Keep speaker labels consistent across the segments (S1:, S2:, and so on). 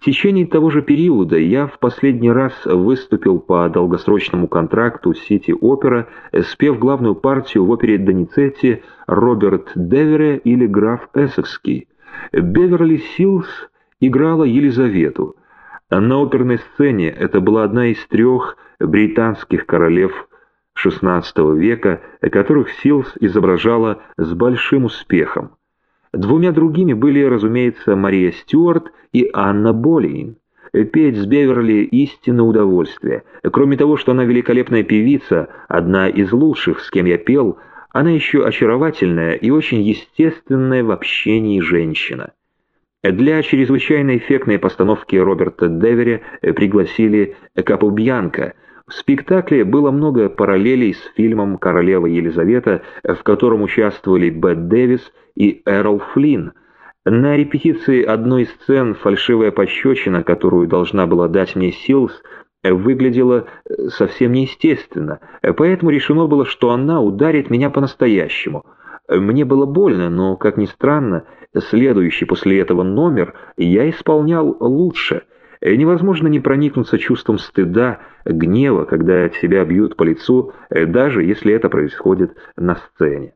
S1: В течение того же периода я в последний раз выступил по долгосрочному контракту Сити Опера, спев главную партию в опере Доницетти Роберт Девере или граф Эссекский. Беверли Силс играла Елизавету. На оперной сцене это была одна из трех британских королев XVI века, которых Силс изображала с большим успехом. Двумя другими были, разумеется, Мария Стюарт и Анна Болейн. Петь с Беверли – истинное удовольствие. Кроме того, что она великолепная певица, одна из лучших, с кем я пел, она еще очаровательная и очень естественная в общении женщина. Для чрезвычайно эффектной постановки Роберта Девери пригласили Капубьянка – в спектакле было много параллелей с фильмом «Королева Елизавета», в котором участвовали Бет Дэвис и Эрл Флинн. На репетиции одной из сцен фальшивая пощечина, которую должна была дать мне Силс, выглядела совсем неестественно, поэтому решено было, что она ударит меня по-настоящему. Мне было больно, но, как ни странно, следующий после этого номер я исполнял лучше — Э, невозможно не проникнуться чувством стыда, гнева, когда тебя бьют по лицу, э, даже если это происходит на сцене.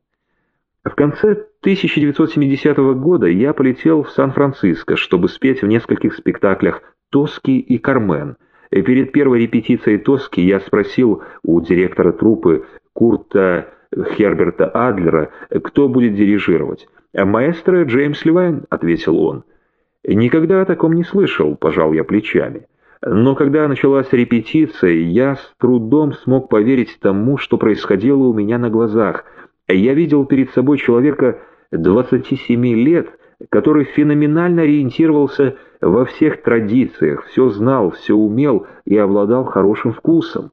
S1: В конце 1970 года я полетел в Сан-Франциско, чтобы спеть в нескольких спектаклях «Тоски» и «Кармен». И э, перед первой репетицией «Тоски» я спросил у директора труппы Курта Херберта Адлера, кто будет дирижировать. «Маэстро Джеймс Ливайн», — ответил он. Никогда о таком не слышал, пожал я плечами. Но когда началась репетиция, я с трудом смог поверить тому, что происходило у меня на глазах. Я видел перед собой человека 27 лет, который феноменально ориентировался во всех традициях, все знал, все умел и обладал хорошим вкусом.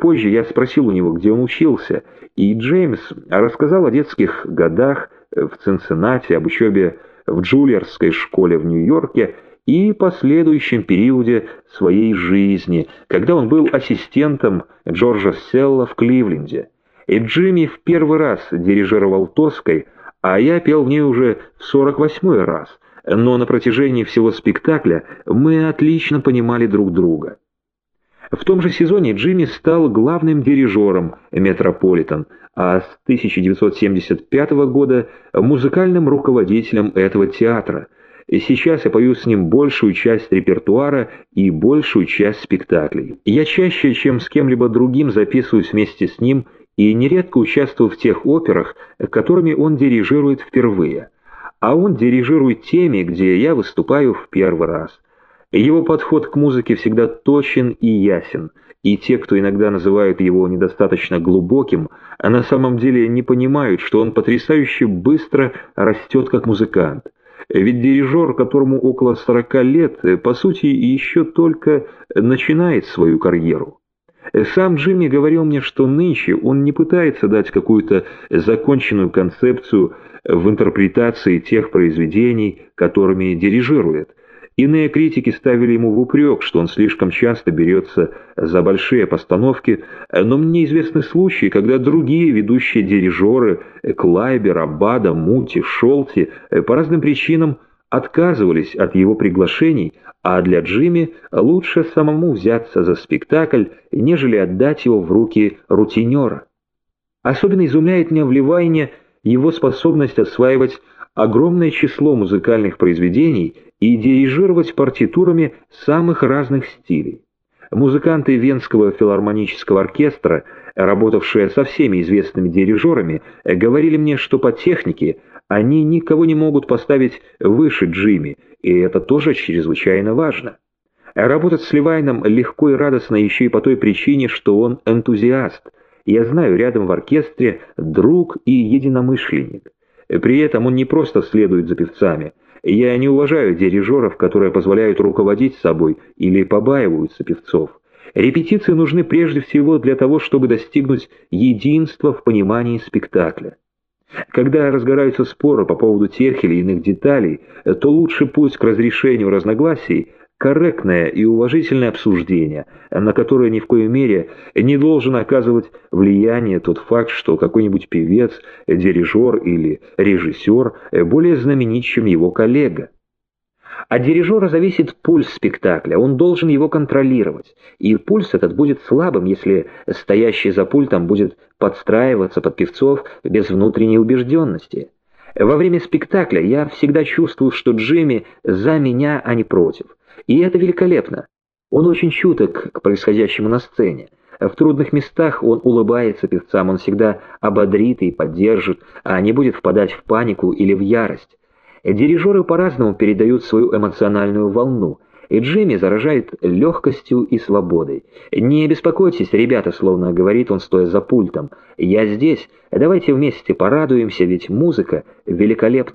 S1: Позже я спросил у него, где он учился, и Джеймс рассказал о детских годах в Цинциннати, об учебе в Джулиарской школе в Нью-Йорке и последующем периоде своей жизни, когда он был ассистентом Джорджа Селла в Кливленде. И Джимми в первый раз дирижировал Тоской, а я пел в ней уже в 48-й раз, но на протяжении всего спектакля мы отлично понимали друг друга. В том же сезоне Джимми стал главным дирижером «Метрополитен», а с 1975 года музыкальным руководителем этого театра. Сейчас я пою с ним большую часть репертуара и большую часть спектаклей. Я чаще, чем с кем-либо другим, записываюсь вместе с ним и нередко участвую в тех операх, которыми он дирижирует впервые. А он дирижирует теми, где я выступаю в первый раз. Его подход к музыке всегда точен и ясен, и те, кто иногда называют его недостаточно глубоким, а на самом деле не понимают, что он потрясающе быстро растет как музыкант. Ведь дирижер, которому около 40 лет, по сути, еще только начинает свою карьеру. Сам Джимми говорил мне, что нынче он не пытается дать какую-то законченную концепцию в интерпретации тех произведений, которыми дирижирует, Иные критики ставили ему в упрек, что он слишком часто берется за большие постановки, но мне известны случаи, когда другие ведущие дирижеры Клайбер, Аббада, Мути, Шолти по разным причинам отказывались от его приглашений, а для Джимми лучше самому взяться за спектакль, нежели отдать его в руки рутинера. Особенно изумляет меня в Ливайне его способность осваивать огромное число музыкальных произведений и дирижировать партитурами самых разных стилей. Музыканты Венского филармонического оркестра, работавшие со всеми известными дирижерами, говорили мне, что по технике они никого не могут поставить выше Джимми, и это тоже чрезвычайно важно. Работать с Ливайном легко и радостно еще и по той причине, что он энтузиаст. Я знаю, рядом в оркестре друг и единомышленник. При этом он не просто следует за певцами. Я не уважаю дирижеров, которые позволяют руководить собой или побаиваются певцов. Репетиции нужны прежде всего для того, чтобы достигнуть единства в понимании спектакля. Когда разгораются споры по поводу тех или иных деталей, то лучший путь к разрешению разногласий корректное и уважительное обсуждение, на которое ни в коей мере не должен оказывать влияние тот факт, что какой-нибудь певец, дирижер или режиссер более знаменит, чем его коллега. От дирижера зависит пульс спектакля, он должен его контролировать, и пульс этот будет слабым, если стоящий за пультом будет подстраиваться под певцов без внутренней убежденности. Во время спектакля я всегда чувствовал, что Джимми за меня, а не против. И это великолепно. Он очень чуток к происходящему на сцене. В трудных местах он улыбается певцам, он всегда ободрит и поддержит, а не будет впадать в панику или в ярость. Дирижеры по-разному передают свою эмоциональную волну, и Джимми заражает легкостью и свободой. «Не беспокойтесь, ребята», — словно говорит он, стоя за пультом. «Я здесь. Давайте вместе порадуемся, ведь музыка великолепна».